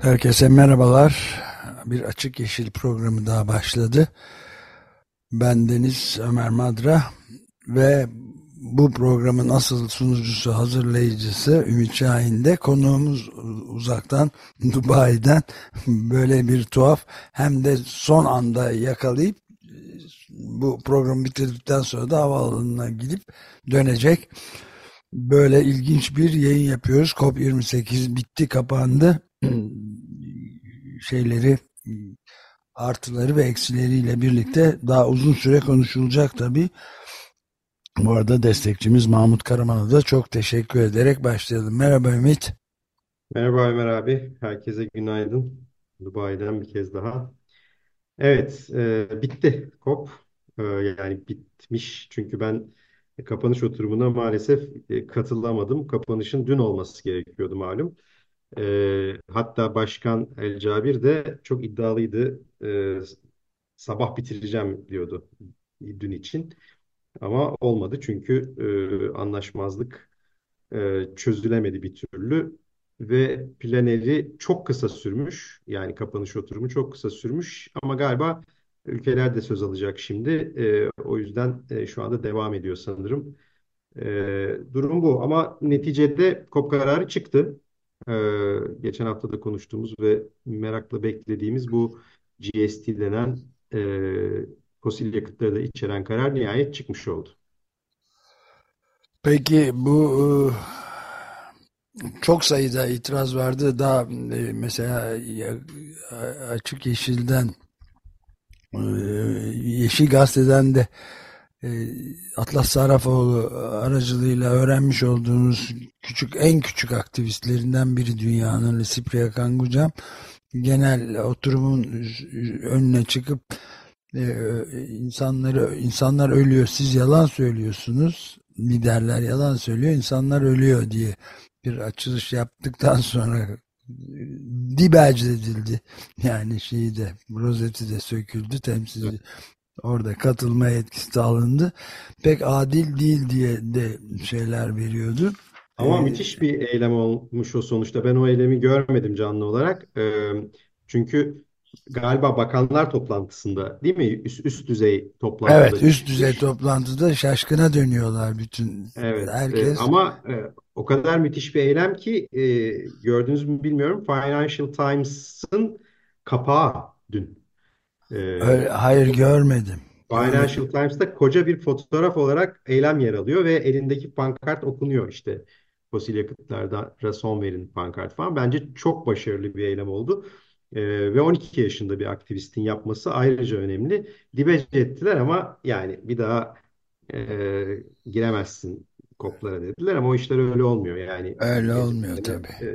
Herkese merhabalar. Bir Açık Yeşil programı daha başladı. Ben Deniz Ömer Madra ve bu programın asıl sunucusu, hazırlayıcısı Ümit Şahin de konuğumuz uzaktan Dubai'den böyle bir tuhaf hem de son anda yakalayıp bu programı bitirdikten sonra da havaalanına gidip dönecek. Böyle ilginç bir yayın yapıyoruz. COP28 bitti, kapandı şeyleri artıları ve eksileriyle birlikte daha uzun süre konuşulacak tabi. Bu arada destekçimiz Mahmut Karaman'a da çok teşekkür ederek başlayalım. Merhaba Ümit. Merhaba Ömer abi. Herkese günaydın. Dubai'den bir kez daha. Evet, e, bitti COP. E, yani bitmiş. Çünkü ben kapanış oturumuna maalesef e, katılamadım. Kapanışın dün olması gerekiyordu malum. E, hatta Başkan El Cabir de çok iddialıydı. E, sabah bitireceğim diyordu dün için. Ama olmadı çünkü e, anlaşmazlık e, çözülemedi bir türlü ve planeri çok kısa sürmüş. Yani kapanış oturumu çok kısa sürmüş ama galiba ülkeler de söz alacak şimdi. E, o yüzden e, şu anda devam ediyor sanırım. E, durum bu ama neticede COP kararı çıktı. Ee, geçen hafta da konuştuğumuz ve merakla beklediğimiz bu GST denen e, fosil yakıtları da içeren karar nihayet çıkmış oldu. Peki bu e, çok sayıda itiraz vardı. Daha e, mesela Açık Yeşil'den e, Yeşil Gazete'den de Atlas Sarafoğlu aracılığıyla öğrenmiş olduğunuz küçük en küçük aktivistlerinden biri dünyanın Sipria Kangucam genel oturumun önüne çıkıp insanları insanlar ölüyor siz yalan söylüyorsunuz liderler yalan söylüyor insanlar ölüyor diye bir açılış yaptıktan sonra dibelc edildi. Yani şeyi de rozeti de söküldü temsilci orada katılma yetkisi alındı. Pek adil değil diye de şeyler veriyordu. Ama ee, müthiş bir eylem olmuş o sonuçta. Ben o eylemi görmedim canlı olarak. Ee, çünkü galiba bakanlar toplantısında değil mi? Üst, üst düzey toplantıda. Evet, üst düzey toplantıda şaşkına dönüyorlar bütün evet, herkes. E, ama e, o kadar müthiş bir eylem ki e, gördünüz mü bilmiyorum. Financial Times'ın kapağı dün. Öyle, hayır görmedim. Financial Times'ta koca bir fotoğraf olarak eylem yer alıyor ve elindeki pankart okunuyor işte. Fosil yakıtlarda son verin pankart falan. Bence çok başarılı bir eylem oldu. Ee, ve 12 yaşında bir aktivistin yapması ayrıca önemli. Dibece ettiler ama yani bir daha e, giremezsin koplara dediler ama o işler öyle olmuyor yani. Öyle olmuyor tabii. E,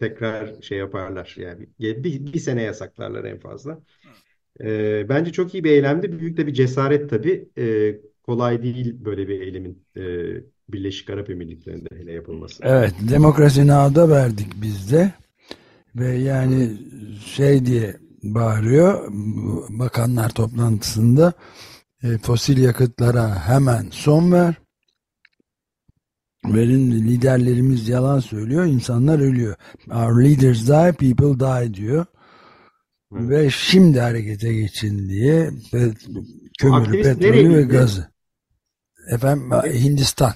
tekrar şey yaparlar yani bir, bir, bir sene yasaklarlar en fazla. E, bence çok iyi bir eylemdi. Büyük de bir cesaret tabii. E, kolay değil böyle bir eylemin e, Birleşik Arap Emirlikleri'nde hele yapılması. Evet, demokrasi nağda verdik biz de. Ve yani şey diye bağırıyor bakanlar toplantısında e, fosil yakıtlara hemen son ver. Verin liderlerimiz yalan söylüyor, insanlar ölüyor. Our leaders die, people die diyor. Ve şimdi harekete geçin diye kömürü, petrolü ve gazı. Efendim Hindistan.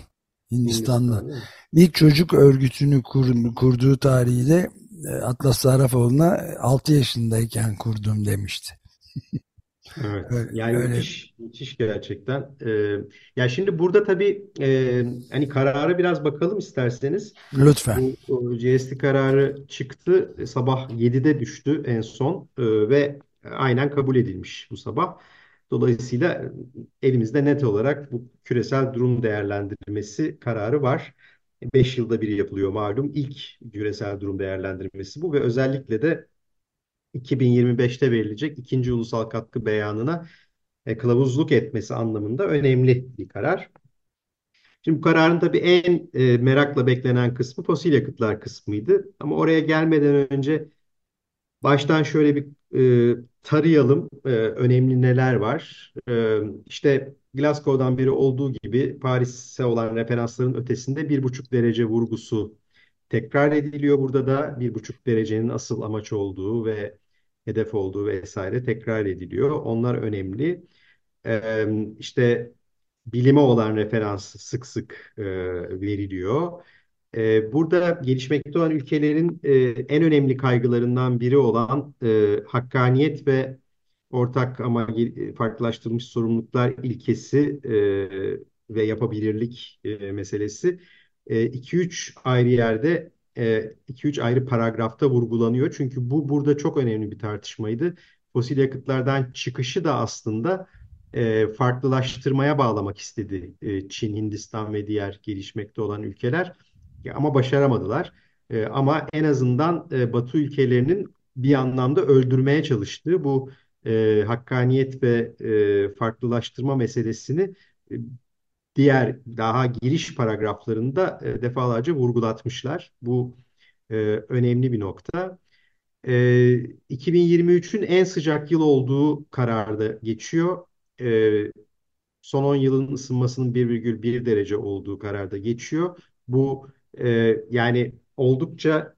Hindistan'da. Hindistan, İlk çocuk örgütünü kur, kurduğu tarihi de e, Atlas Sarafoğlu'na 6 yaşındayken kurdum demişti. Evet. Yani öyle. müthiş, müthiş gerçekten. Ee, ya şimdi burada tabii e, hani kararı biraz bakalım isterseniz. Lütfen. Bu, o GST kararı çıktı. Sabah 7'de düştü en son e, ve aynen kabul edilmiş bu sabah. Dolayısıyla elimizde net olarak bu küresel durum değerlendirmesi kararı var. 5 yılda bir yapılıyor malum. İlk küresel durum değerlendirmesi bu ve özellikle de 2025'te verilecek ikinci ulusal katkı beyanına e, kılavuzluk etmesi anlamında önemli bir karar. Şimdi bu kararın tabii en e, merakla beklenen kısmı fosil yakıtlar kısmıydı. Ama oraya gelmeden önce baştan şöyle bir e, tarayalım. E, önemli neler var? E, işte Glasgow'dan biri olduğu gibi Paris'e olan referansların ötesinde bir buçuk derece vurgusu tekrar ediliyor. Burada da bir buçuk derecenin asıl amaç olduğu ve hedef olduğu vesaire tekrar ediliyor. Onlar önemli. E, işte bilime olan referans sık sık e, veriliyor. E, burada gelişmekte olan ülkelerin e, en önemli kaygılarından biri olan e, hakkaniyet ve ortak ama farklılaştırılmış sorumluluklar ilkesi e, ve yapabilirlik e, meselesi 2-3 e, ayrı yerde 2-3 ayrı paragrafta vurgulanıyor. Çünkü bu burada çok önemli bir tartışmaydı. Fosil yakıtlardan çıkışı da aslında farklılaştırmaya bağlamak istedi Çin, Hindistan ve diğer gelişmekte olan ülkeler. Ama başaramadılar. Ama en azından Batı ülkelerinin bir anlamda öldürmeye çalıştığı bu e, hakkaniyet ve e, farklılaştırma meselesini e, diğer daha giriş paragraflarında e, defalarca vurgulatmışlar. Bu e, önemli bir nokta. E, 2023'ün en sıcak yıl olduğu kararda geçiyor. E, son 10 yılın ısınmasının 1,1 derece olduğu kararda geçiyor. Bu e, yani oldukça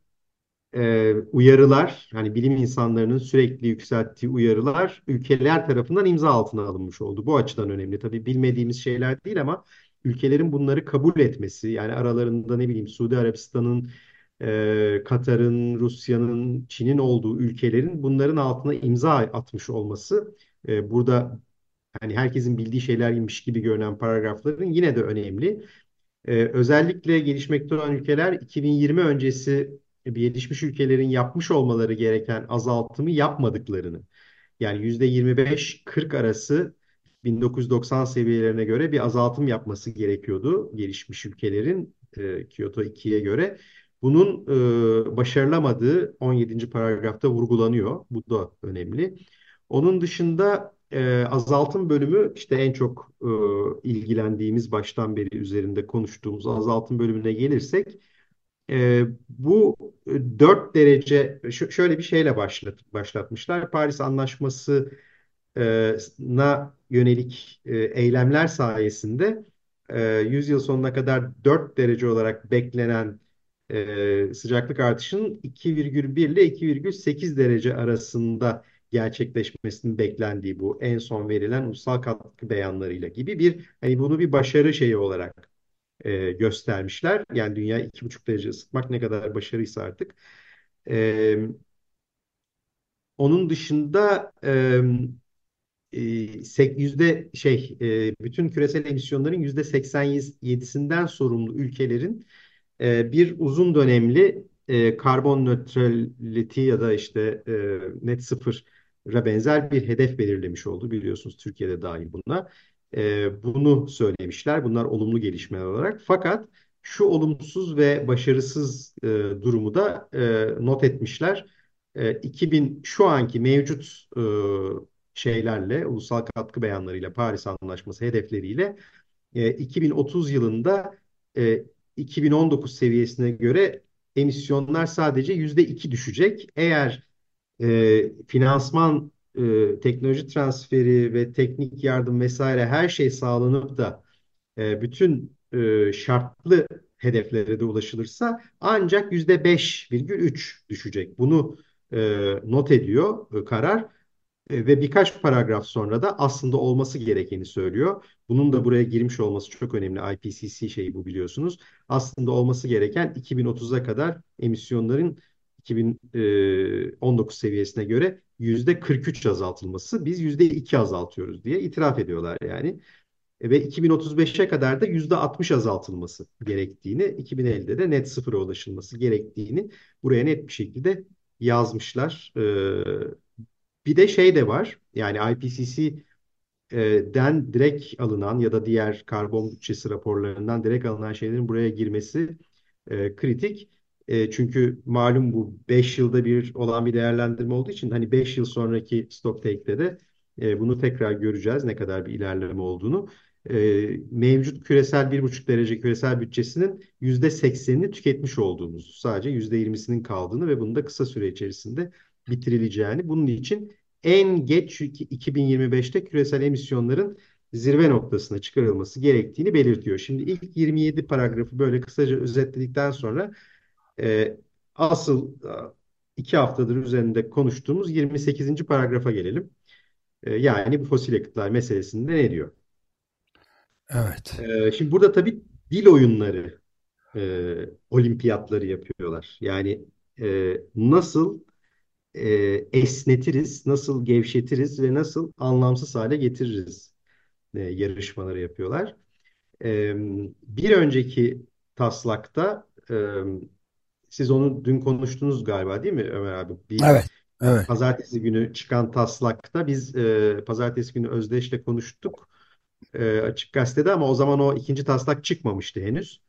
e, uyarılar, hani bilim insanlarının sürekli yükselttiği uyarılar ülkeler tarafından imza altına alınmış oldu. Bu açıdan önemli. Tabii bilmediğimiz şeyler değil ama ülkelerin bunları kabul etmesi, yani aralarında ne bileyim Suudi Arabistan'ın, e, Katar'ın, Rusya'nın, Çin'in olduğu ülkelerin bunların altına imza atmış olması e, burada hani herkesin bildiği şeylermiş gibi görünen paragrafların yine de önemli. Ee, özellikle gelişmekte olan ülkeler 2020 öncesi gelişmiş ülkelerin yapmış olmaları gereken azaltımı yapmadıklarını yani %25-40 arası 1990 seviyelerine göre bir azaltım yapması gerekiyordu gelişmiş ülkelerin e, Kyoto 2'ye göre. Bunun e, başarılamadığı 17. paragrafta vurgulanıyor. Bu da önemli. Onun dışında e, azaltım bölümü işte en çok e, ilgilendiğimiz baştan beri üzerinde konuştuğumuz azaltım bölümüne gelirsek e, bu 4 derece şöyle bir şeyle başlat, başlatmışlar. Paris Anlaşması'na yönelik e, eylemler sayesinde e, 100 yıl sonuna kadar 4 derece olarak beklenen e, sıcaklık artışının 2,1 ile 2,8 derece arasında gerçekleşmesinin beklendiği bu en son verilen ulusal katkı beyanlarıyla gibi bir hani bunu bir başarı şeyi olarak e, göstermişler. Yani dünya iki buçuk derece ısıtmak ne kadar başarıysa artık. E, onun dışında e, yüzde şey e, bütün küresel emisyonların yüzde 87'sinden sorumlu ülkelerin e, bir uzun dönemli e, karbon neutrality ya da işte e, net sıfıra benzer bir hedef belirlemiş oldu. Biliyorsunuz Türkiye'de dahil buna e, bunu söylemişler. Bunlar olumlu gelişmeler olarak. Fakat şu olumsuz ve başarısız e, durumu da e, not etmişler. E, 2000 şu anki mevcut e, şeylerle, ulusal katkı beyanlarıyla, Paris Anlaşması hedefleriyle e, 2030 yılında e, 2019 seviyesine göre emisyonlar sadece %2 düşecek. Eğer e, finansman e, teknoloji transferi ve teknik yardım vesaire her şey sağlanıp da e, bütün e, şartlı hedeflere de ulaşılırsa ancak yüzde 5,3 düşecek. Bunu e, not ediyor e, karar e, ve birkaç paragraf sonra da aslında olması gerekeni söylüyor. Bunun da buraya girmiş olması çok önemli. IPCC şeyi bu biliyorsunuz. Aslında olması gereken 2030'a kadar emisyonların 2019 seviyesine göre 43 azaltılması biz yüzde 2 azaltıyoruz diye itiraf ediyorlar yani. E, ve 2035'e kadar da yüzde 60 azaltılması gerektiğini, 2050'de de net sıfıra ulaşılması gerektiğini buraya net bir şekilde yazmışlar. E, bir de şey de var yani IPCC'den direkt alınan ya da diğer karbon bütçesi raporlarından direkt alınan şeylerin buraya girmesi e, kritik. E, çünkü malum bu 5 yılda bir olan bir değerlendirme olduğu için hani 5 yıl sonraki stocktake'de de e, bunu tekrar göreceğiz ne kadar bir ilerleme olduğunu. E, mevcut küresel 1,5 derece küresel bütçesinin %80'ini tüketmiş olduğumuzu, sadece %20'sinin kaldığını ve bunun da kısa süre içerisinde bitirileceğini. Bunun için en geç 2025'te küresel emisyonların zirve noktasına çıkarılması gerektiğini belirtiyor. Şimdi ilk 27 paragrafı böyle kısaca özetledikten sonra e, asıl iki haftadır üzerinde konuştuğumuz 28. paragrafa gelelim. E, yani bu fosil yakıtlar meselesinde ne diyor? Evet. E, şimdi burada tabii dil oyunları e, olimpiyatları yapıyorlar. Yani e, nasıl e, esnetiriz, nasıl gevşetiriz ve nasıl anlamsız hale getiririz e, yarışmaları yapıyorlar. E, bir önceki taslakta e, siz onu dün konuştunuz galiba değil mi Ömer abi? Bir evet, evet. Pazartesi günü çıkan taslakta biz e, pazartesi günü Özdeş'le konuştuk e, Açık Gazete'de ama o zaman o ikinci taslak çıkmamıştı henüz.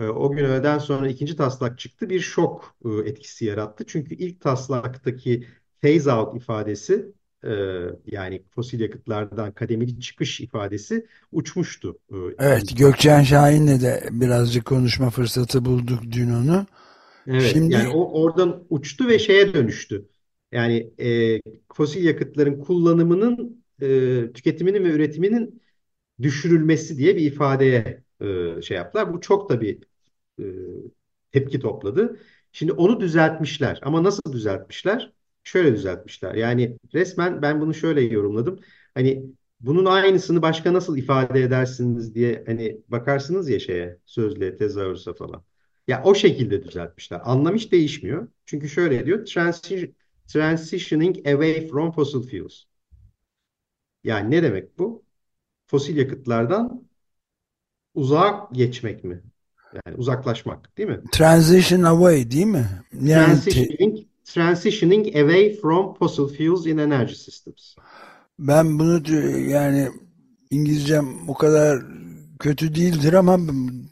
E, o gün öğleden sonra ikinci taslak çıktı. Bir şok e, etkisi yarattı. Çünkü ilk taslaktaki phase out ifadesi e, yani fosil yakıtlardan kademeli çıkış ifadesi uçmuştu. E, evet Gökçen Şahin'le de birazcık konuşma fırsatı bulduk dün onu. Evet Şimdi... yani o oradan uçtu ve şeye dönüştü. Yani e, fosil yakıtların kullanımının, e, tüketiminin ve üretiminin düşürülmesi diye bir ifadeye e, şey yaptılar. Bu çok da bir e, tepki topladı. Şimdi onu düzeltmişler. Ama nasıl düzeltmişler? Şöyle düzeltmişler. Yani resmen ben bunu şöyle yorumladım. Hani bunun aynısını başka nasıl ifade edersiniz diye hani bakarsınız ya şeye sözlüğe tezahürse falan. Ya o şekilde düzeltmişler. Anlam hiç değişmiyor. Çünkü şöyle diyor. Transi transitioning away from fossil fuels. Yani ne demek bu? Fosil yakıtlardan uzağa geçmek mi? Yani uzaklaşmak değil mi? Transition away değil mi? Yani transitioning, transitioning away from fossil fuels in energy systems. Ben bunu yani İngilizcem o kadar kötü değildir ama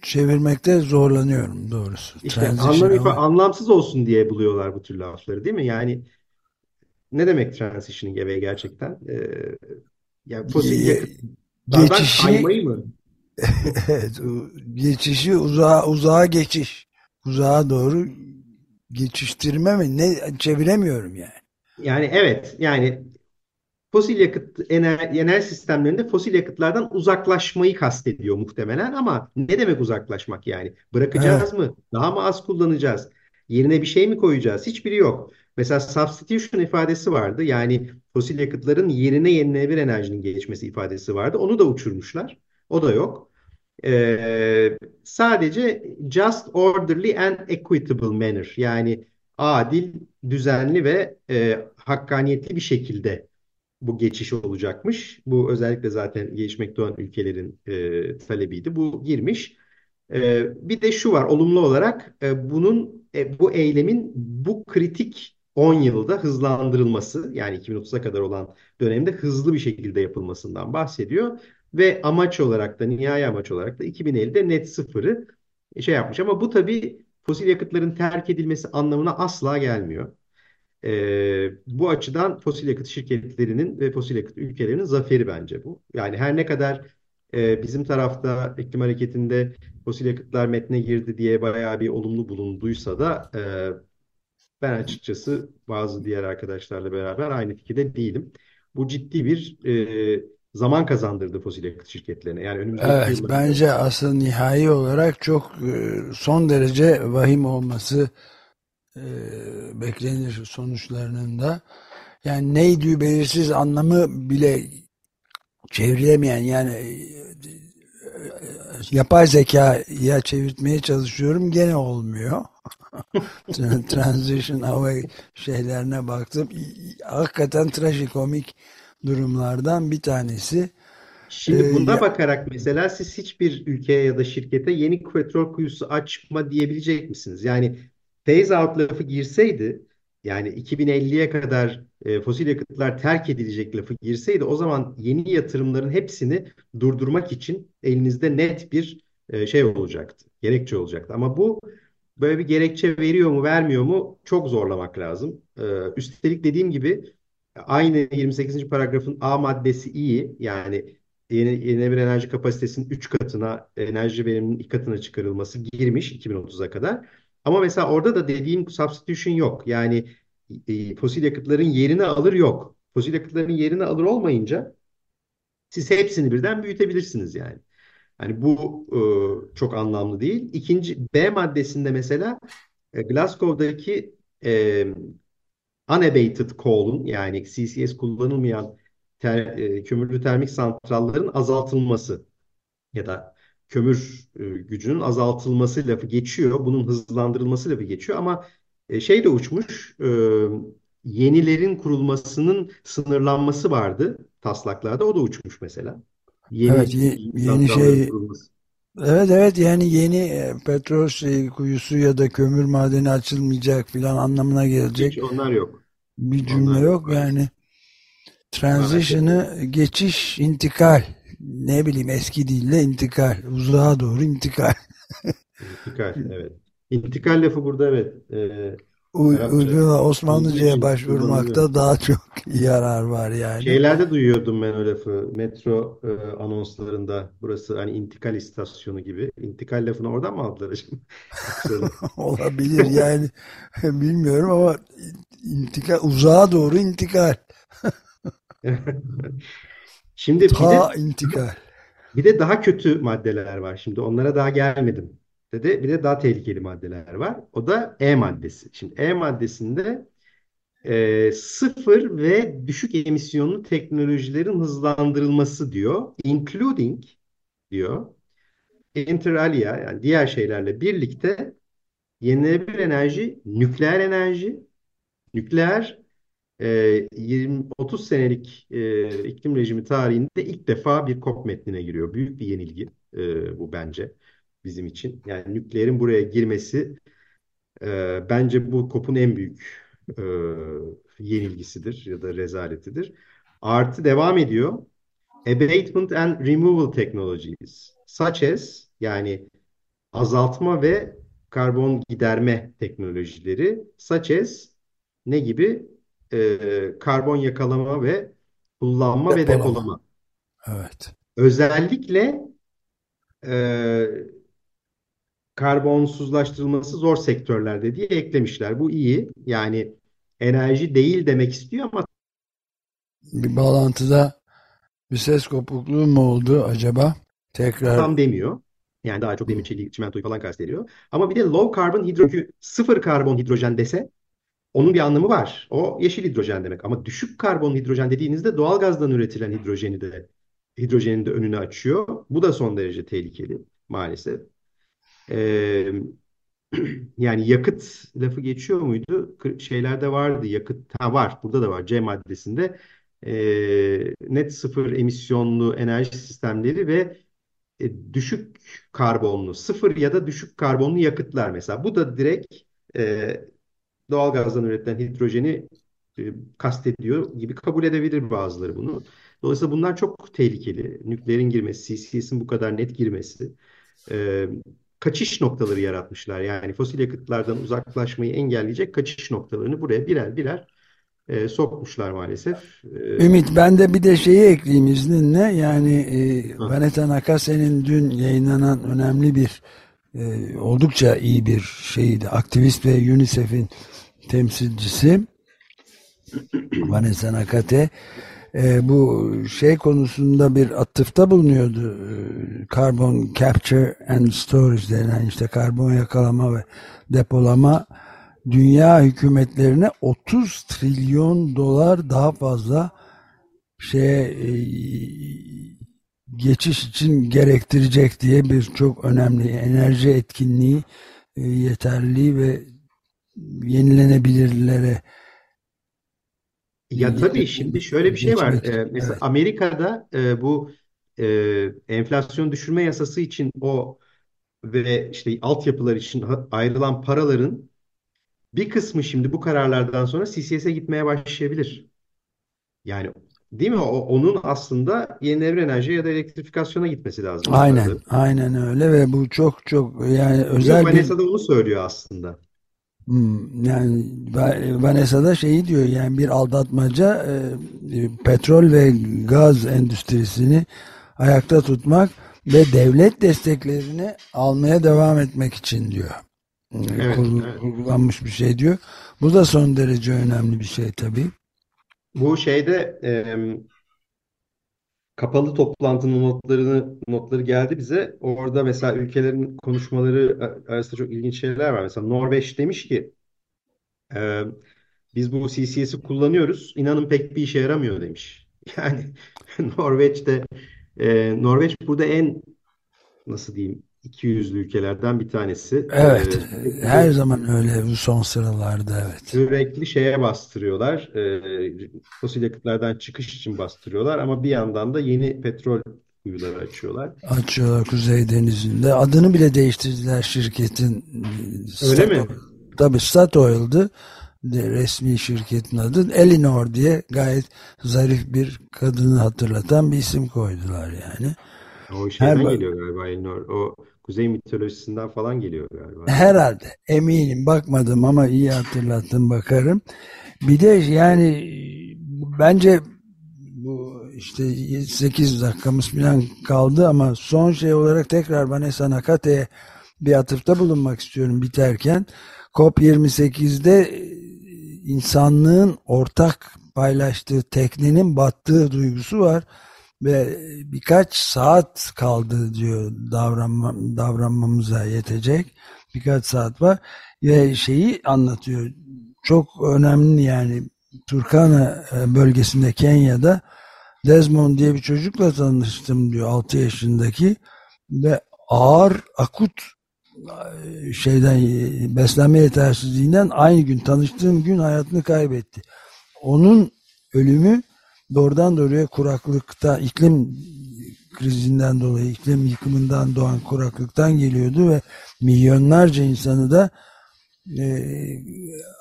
çevirmekte zorlanıyorum doğrusu. İşte anlam ama... anlamsız olsun diye buluyorlar bu tür lafları değil mi? Yani ne demek transitioning away gerçekten? Ee, yani fosil yakıtlardan geçişi, kaymayı mı? evet, geçişi uzağa, uzağa geçiş. Uzağa doğru geçiştirme mi? Ne çeviremiyorum yani. Yani evet yani fosil yakıt enerji, enerji sistemlerinde fosil yakıtlardan uzaklaşmayı kastediyor muhtemelen ama ne demek uzaklaşmak yani? Bırakacağız evet. mı? Daha mı az kullanacağız? Yerine bir şey mi koyacağız? Hiçbiri yok. Mesela substitution ifadesi vardı. Yani fosil yakıtların yerine yenilenebilir enerjinin geçmesi ifadesi vardı. Onu da uçurmuşlar. O da yok. Ee, sadece just orderly and equitable manner yani adil, düzenli ve e, hakkaniyetli bir şekilde bu geçiş olacakmış. Bu özellikle zaten gelişmekte olan ülkelerin e, talebiydi. Bu girmiş. E, bir de şu var olumlu olarak e, bunun e, bu eylemin bu kritik 10 yılda hızlandırılması yani 2030'a kadar olan dönemde hızlı bir şekilde yapılmasından bahsediyor. Ve amaç olarak da nihai amaç olarak da 2050'de net sıfırı şey yapmış. Ama bu tabii fosil yakıtların terk edilmesi anlamına asla gelmiyor. E, bu açıdan fosil yakıt şirketlerinin ve fosil yakıt ülkelerinin zaferi bence bu. Yani her ne kadar e, bizim tarafta iklim hareketinde fosil yakıtlar metne girdi diye bayağı bir olumlu bulunduysa da e, ben açıkçası bazı diğer arkadaşlarla beraber aynı fikirde değilim. Bu ciddi bir e, zaman kazandırdı fosil yakıt şirketlerine. Yani önümüzdeki evet, yıllarda... bence aslında nihai olarak çok e, son derece vahim olması e, beklenir sonuçlarının da. Yani neydi belirsiz anlamı bile çevrilemeyen yani e, yapay zekaya çevirtmeye çalışıyorum gene olmuyor. Transition away şeylerine baktım. Hakikaten trajikomik durumlardan bir tanesi. Şimdi ee, buna ee, bakarak mesela siz hiçbir ülkeye ya da şirkete yeni petrol kuyusu açma diyebilecek misiniz? Yani phase out lafı girseydi yani 2050'ye kadar e, fosil yakıtlar terk edilecek lafı girseydi o zaman yeni yatırımların hepsini durdurmak için elinizde net bir e, şey olacaktı. Gerekçe olacaktı. Ama bu böyle bir gerekçe veriyor mu vermiyor mu çok zorlamak lazım. Ee, üstelik dediğim gibi aynı 28. paragrafın A maddesi iyi. Yani yeni, yenilenebilir enerji kapasitesinin 3 katına enerji veriminin 2 katına çıkarılması girmiş 2030'a kadar. Ama mesela orada da dediğim substitution yok. Yani e, fosil yakıtların yerini alır yok. Fosil yakıtların yerini alır olmayınca siz hepsini birden büyütebilirsiniz yani. Yani bu e, çok anlamlı değil. İkinci B maddesinde mesela e, Glasgow'daki e, unabated coal'un yani CCS kullanılmayan ter, e, kömürlü termik santrallerin azaltılması ya da kömür e, gücünün azaltılması lafı geçiyor. Bunun hızlandırılması lafı geçiyor ama e, şey de uçmuş. E, yenilerin kurulmasının sınırlanması vardı taslaklarda. O da uçmuş mesela. Yeni, Evet ye- yeni şey kurulması. evet evet yani yeni e, petrol şey, kuyusu ya da kömür madeni açılmayacak filan anlamına Hiç gelecek onlar yok. bir cümle Onlar yok yok yani transition'ı geçiş intikal ne bileyim eski dille intikal uzağa doğru intikal İntikal, evet. İntikal lafı burada evet. E, Uy- Arapça uygun olduğu Osmanlıca'ya başvurmakta daha çok yarar var yani. Şeylerde duyuyordum ben o lafı. Metro e, anonslarında. Burası hani intikal istasyonu gibi. İntikal lafını oradan mı aldılar acaba? Olabilir yani bilmiyorum ama intikal uzağa doğru intikal. Şimdi bir de Ta intikal. bir de daha kötü maddeler var. Şimdi onlara daha gelmedim. Dedi. Bir de daha tehlikeli maddeler var. O da E maddesi. Şimdi E maddesinde e, sıfır ve düşük emisyonlu teknolojilerin hızlandırılması diyor. Including diyor. Inter alia yani diğer şeylerle birlikte yenilenebilir enerji, nükleer enerji, nükleer e, 20-30 senelik e, iklim rejimi tarihinde ilk defa bir COP metnine giriyor. Büyük bir yenilgi e, bu bence bizim için. Yani nükleerin buraya girmesi e, bence bu COP'un en büyük e, yenilgisidir ya da rezaletidir. Artı devam ediyor. Abatement and removal technologies such as yani azaltma ve karbon giderme teknolojileri such as ne gibi? Ee, karbon yakalama ve kullanma ve Depolama. depolama. Evet. Özellikle e, karbonsuzlaştırılması zor sektörlerde diye eklemişler. Bu iyi. Yani enerji değil demek istiyor ama Bir bağlantıda bir ses kopukluğu mu oldu acaba? Tekrar tam demiyor. Yani daha çok demir, çelik, çimentoyu falan kastediyor. Ama bir de low carbon hidrojen, sıfır karbon hidrojen dese onun bir anlamı var. O yeşil hidrojen demek. Ama düşük karbon hidrojen dediğinizde doğalgazdan üretilen hidrojeni de hidrojenin de önünü açıyor. Bu da son derece tehlikeli maalesef. Ee, yani yakıt lafı geçiyor muydu? Şeylerde vardı yakıt. Ha var. Burada da var. C maddesinde. Ee, net sıfır emisyonlu enerji sistemleri ve e, düşük karbonlu, sıfır ya da düşük karbonlu yakıtlar mesela. Bu da direkt e, doğalgazdan üretilen hidrojeni e, kastediyor gibi kabul edebilir bazıları bunu. Dolayısıyla bunlar çok tehlikeli. Nükleerin girmesi, CCS'in bu kadar net girmesi. e, kaçış noktaları yaratmışlar. Yani fosil yakıtlardan uzaklaşmayı engelleyecek kaçış noktalarını buraya birer birer e, sokmuşlar maalesef. E, Ümit ben de bir de şeyi ekleyeyim izninle yani e. Vanessa Nakase'nin dün yayınlanan önemli bir e, oldukça iyi bir şeydi. Aktivist ve UNICEF'in temsilcisi Vanessa Nakate. E, bu şey konusunda bir atıfta bulunuyordu. E, carbon capture and storage denen işte karbon yakalama ve depolama dünya hükümetlerine 30 trilyon dolar daha fazla şeye e, geçiş için gerektirecek diye bir çok önemli enerji etkinliği e, yeterli ve yenilenebilirlere Ya tabii şimdi şöyle bir şey var. Ee, mesela Evet. Amerika'da e, bu e, enflasyon düşürme yasası için o ve işte altyapılar için ayrılan paraların bir kısmı şimdi bu kararlardan sonra CCS'e gitmeye başlayabilir. Yani Değil mi? O, onun aslında yenilenebilir enerji ya da elektrifikasyona gitmesi lazım. Aynen, yukarıda. aynen öyle ve bu çok çok yani Yok, özel bir Vanessa da onu söylüyor aslında. Hmm, yani Va- Vanessa da şeyi diyor yani bir aldatmaca e, e, petrol ve gaz endüstrisini ayakta tutmak ve devlet desteklerini almaya devam etmek için diyor. Evet, kurgu- evet. Kurgulanmış bir şey diyor. Bu da son derece önemli bir şey tabii. Bu şeyde em, kapalı toplantının notlarını notları geldi bize. Orada mesela ülkelerin konuşmaları a- arasında çok ilginç şeyler var. Mesela Norveç demiş ki e, biz bu CCS'i kullanıyoruz. İnanın pek bir işe yaramıyor demiş. Yani Norveç'te e, Norveç burada en nasıl diyeyim iki yüzlü ülkelerden bir tanesi. Evet, her sürekli zaman öyle son sıralarda evet. Sürekli şeye bastırıyorlar. E, fosil yakıtlardan çıkış için bastırıyorlar ama bir yandan da yeni petrol kuyuları açıyorlar. Açıyorlar Kuzey Denizi'nde. Adını bile değiştirdiler şirketin. Öyle Statoil. mi? Tabii Statoil'dı. Resmi şirketin adı. Elinor diye gayet zarif bir kadını hatırlatan bir isim koydular yani. O şeyden geliyor galiba Elinor. O kuzey mitolojisinden falan geliyor galiba. herhalde eminim bakmadım ama iyi hatırlattın bakarım. Bir de yani bence bu işte 8 dakikamız falan kaldı ama son şey olarak tekrar Vanessa Nakate'ye bir atıfta bulunmak istiyorum biterken. COP28'de insanlığın ortak paylaştığı teknenin battığı duygusu var ve birkaç saat kaldı diyor davranma, davranmamıza yetecek. Birkaç saat var. Ve şeyi anlatıyor. Çok önemli yani Turkana e, bölgesinde Kenya'da Desmond diye bir çocukla tanıştım diyor 6 yaşındaki. Ve ağır akut e, şeyden e, beslenme yetersizliğinden aynı gün tanıştığım gün hayatını kaybetti. Onun ölümü doğrudan doğruya kuraklıkta iklim krizinden dolayı iklim yıkımından doğan kuraklıktan geliyordu ve milyonlarca insanı da e,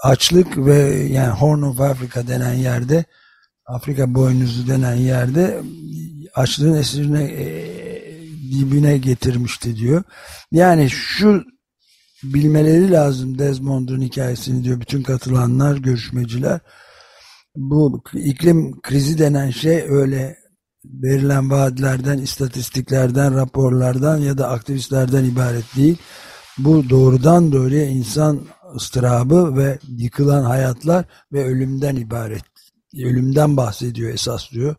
açlık ve yani Horn of Africa denen yerde Afrika boynuzu denen yerde açlığın esirine e, dibine getirmişti diyor. Yani şu bilmeleri lazım Desmond'un hikayesini diyor bütün katılanlar, görüşmeciler. Bu iklim krizi denen şey öyle verilen vaatlerden, istatistiklerden, raporlardan ya da aktivistlerden ibaret değil. Bu doğrudan doğruya insan ıstırabı ve yıkılan hayatlar ve ölümden ibaret. Ölümden bahsediyor esas diyor.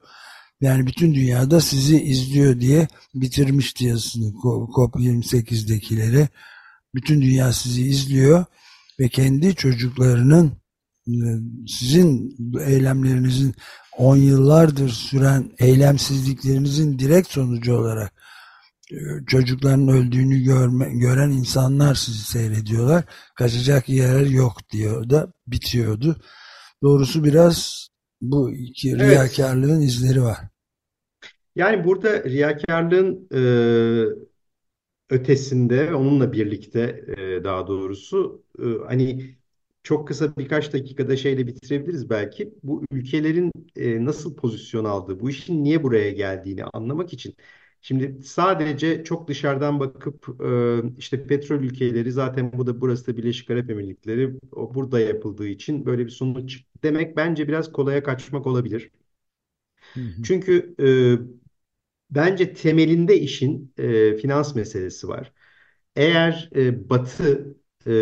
Yani bütün dünyada sizi izliyor diye bitirmişti yazısını COP28'dekileri. Bütün dünya sizi izliyor ve kendi çocuklarının sizin eylemlerinizin on yıllardır süren eylemsizliklerinizin direkt sonucu olarak çocukların öldüğünü görme, gören insanlar sizi seyrediyorlar. Kaçacak yer yok diyor da bitiyordu. Doğrusu biraz bu iki Evet. riyakarlığın izleri var. Yani burada riyakarlığın e, ötesinde, onunla birlikte e, daha doğrusu e, hani çok kısa birkaç dakikada şeyle bitirebiliriz belki. Bu ülkelerin e, nasıl pozisyon aldığı, bu işin niye buraya geldiğini anlamak için. Şimdi sadece çok dışarıdan bakıp e, işte petrol ülkeleri zaten bu da burası da Birleşik Arap Emirlikleri o burada yapıldığı için böyle bir sonuç demek bence biraz kolaya kaçmak olabilir. Hı hı. Çünkü e, bence temelinde işin e, finans meselesi var. Eğer e, Batı e,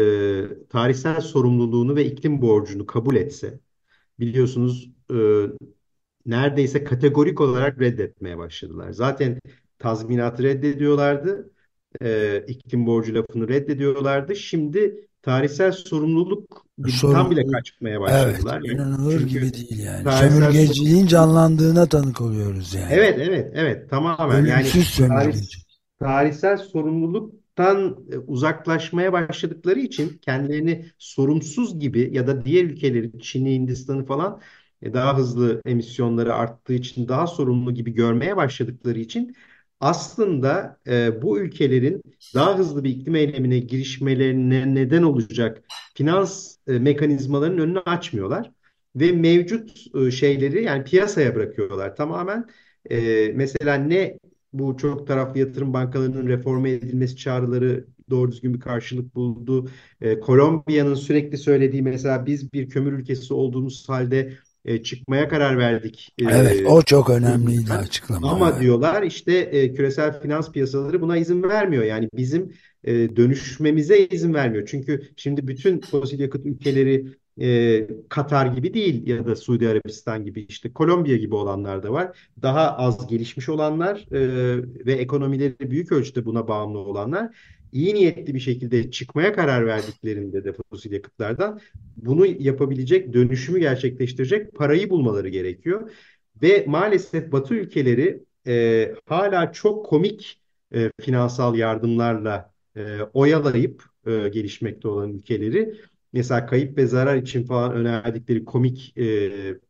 tarihsel sorumluluğunu ve iklim borcunu kabul etse, biliyorsunuz e, neredeyse kategorik olarak reddetmeye başladılar. Zaten tazminatı reddediyorlardı, e, iklim borcu lafını reddediyorlardı. Şimdi tarihsel sorumluluk tam bile Sorumluluk kaçmaya evet başladılar. Yani inanılır çünkü gibi değil yani. tarihsel sorumluluk Sömürgeciliğin canlandığına tanık oluyoruz yani. Evet, evet, evet. Tamamen. Yani Ölümsüz tarih, sömürgeci. tarihsel sorumluluktan e, uzaklaşmaya başladıkları için kendilerini sorumsuz gibi ya da diğer ülkeleri, Çin'i, Hindistan'ı falan e, daha hızlı emisyonları arttığı için daha sorumlu gibi görmeye başladıkları için aslında e, bu ülkelerin daha hızlı bir iklim eylemine girişmelerine neden olacak finans e, mekanizmalarının önünü açmıyorlar. ve mevcut e, şeyleri yani piyasaya bırakıyorlar tamamen. E, mesela ne bu çok taraflı yatırım bankalarının reforme edilmesi çağrıları doğru düzgün bir karşılık buldu. E, Kolombiya'nın sürekli söylediği mesela biz bir kömür ülkesi olduğumuz halde e, çıkmaya karar verdik. E, Evet, o çok önemliydi açıklama. ama Evet. diyorlar işte e, küresel finans piyasaları buna izin vermiyor. Yani bizim e, dönüşmemize izin vermiyor. Çünkü şimdi bütün fosil yakıt ülkeleri e, Katar gibi değil ya da Suudi Arabistan gibi işte Kolombiya gibi olanlar da var. Daha az gelişmiş olanlar e, ve ekonomileri büyük ölçüde buna bağımlı olanlar iyi niyetli bir şekilde çıkmaya karar verdiklerinde de fosil yakıtlardan bunu yapabilecek, dönüşümü gerçekleştirecek parayı bulmaları gerekiyor. Ve maalesef Batı ülkeleri e, hala çok komik e, finansal yardımlarla e, oyalayıp e, gelişmekte olan ülkeleri mesela kayıp ve zarar için falan önerdikleri komik e,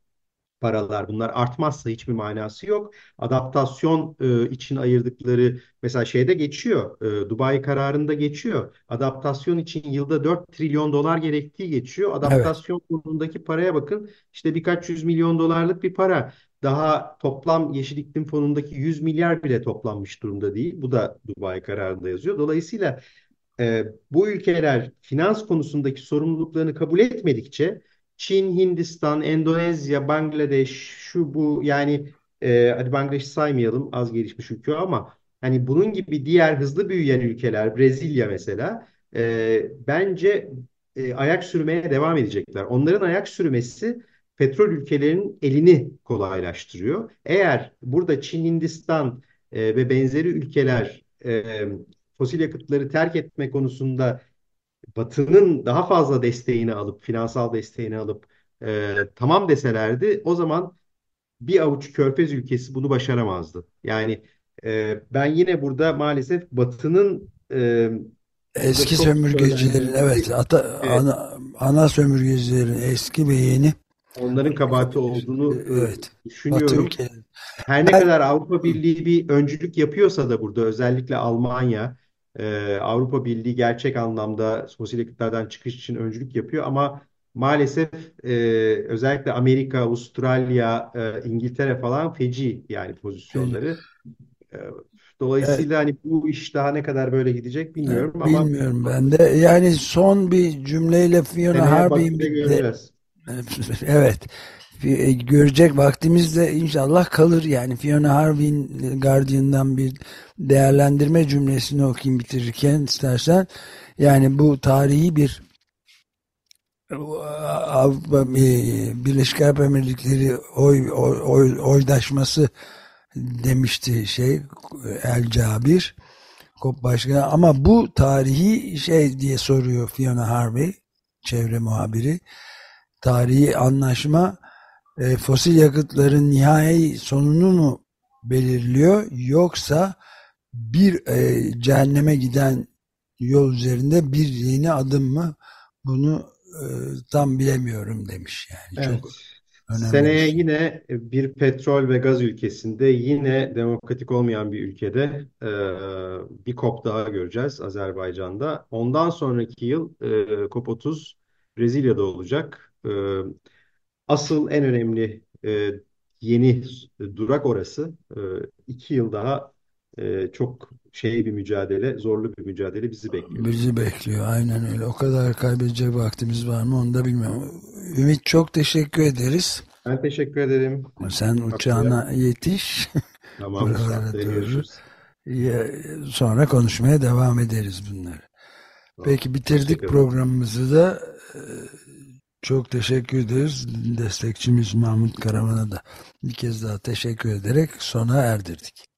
paralar bunlar artmazsa hiçbir manası yok. Adaptasyon e, için ayırdıkları mesela şeyde geçiyor. E, Dubai kararında geçiyor. Adaptasyon için yılda 4 trilyon dolar gerektiği geçiyor. Evet. Adaptasyon fonundaki paraya bakın. İşte birkaç yüz milyon dolarlık bir para. Daha toplam Yeşil İklim Fonu'ndaki 100 milyar bile toplanmış durumda değil. Bu da Dubai kararında yazıyor. Dolayısıyla e, bu ülkeler finans konusundaki sorumluluklarını kabul etmedikçe Çin, Hindistan, Endonezya, Bangladeş, şu bu yani e, hadi Bangladeş'i saymayalım az gelişmiş ülke ama hani bunun gibi diğer hızlı büyüyen ülkeler, Brezilya mesela e, bence e, ayak sürmeye devam edecekler. Onların ayak sürmesi petrol ülkelerinin elini kolaylaştırıyor. Eğer burada Çin, Hindistan e, ve benzeri ülkeler e, fosil yakıtları terk etme konusunda Batı'nın daha fazla desteğini alıp, finansal desteğini alıp e, tamam deselerdi o zaman bir avuç körfez ülkesi bunu başaramazdı. Yani e, ben yine burada maalesef Batı'nın e, Eski sömürgecilerin evet söylendiği ata, evet, ana, ana sömürgecilerin eski ve yeni onların kabahati olduğunu evet düşünüyorum. Her ne kadar Avrupa Birliği bir öncülük yapıyorsa da burada özellikle Almanya e, Avrupa Birliği gerçek anlamda fosil yakıtlardan çıkış için öncülük yapıyor ama maalesef e, özellikle Amerika, Avustralya, e, İngiltere falan feci yani pozisyonları. E, evet, dolayısıyla hani bu iş daha ne kadar böyle gidecek bilmiyorum ama bilmiyorum ben de. Yani son bir cümleyle Fiona Harvey'in evet görecek vaktimiz de inşallah kalır. Yani Fiona Harvey'in Guardian'dan bir değerlendirme cümlesini okuyayım bitirirken istersen. Yani bu tarihi bir Avrupa e, Birleşik Arap Emirlikleri oy, oy, oy- oydaşması demişti şey El Cabir KOP Başkanı. Ama bu tarihi şey diye soruyor Fiona Harvey çevre muhabiri. Tarihi anlaşma e, fosil yakıtların nihai sonunu mu belirliyor yoksa bir e, cehenneme giden yol üzerinde bir yeni adım mı bunu e, tam bilemiyorum demiş yani çok Evet. önemli bir Seneye şey. yine bir petrol ve gaz ülkesinde yine demokratik olmayan bir ülkede e, bir COP daha göreceğiz Azerbaycan'da. Ondan sonraki yıl e, COP30 Brezilya'da olacak. E, asıl en önemli e, yeni durak orası. E, iki yıl daha e, çok şey bir mücadele, zorlu bir mücadele bizi bekliyor. Bizi bekliyor aynen öyle. O kadar kaybedecek vaktimiz var mı onu da bilmiyorum. Ümit çok teşekkür ederiz. Ben teşekkür ederim. Sen uçağına yetiş. Tamam, Sonra konuşmaya devam ederiz bunları. Tamam, Peki bitirdik programımızı da. Çok teşekkür ederiz. Destekçimiz Mahmut Karaman'a da bir kez daha teşekkür ederek sona erdirdik.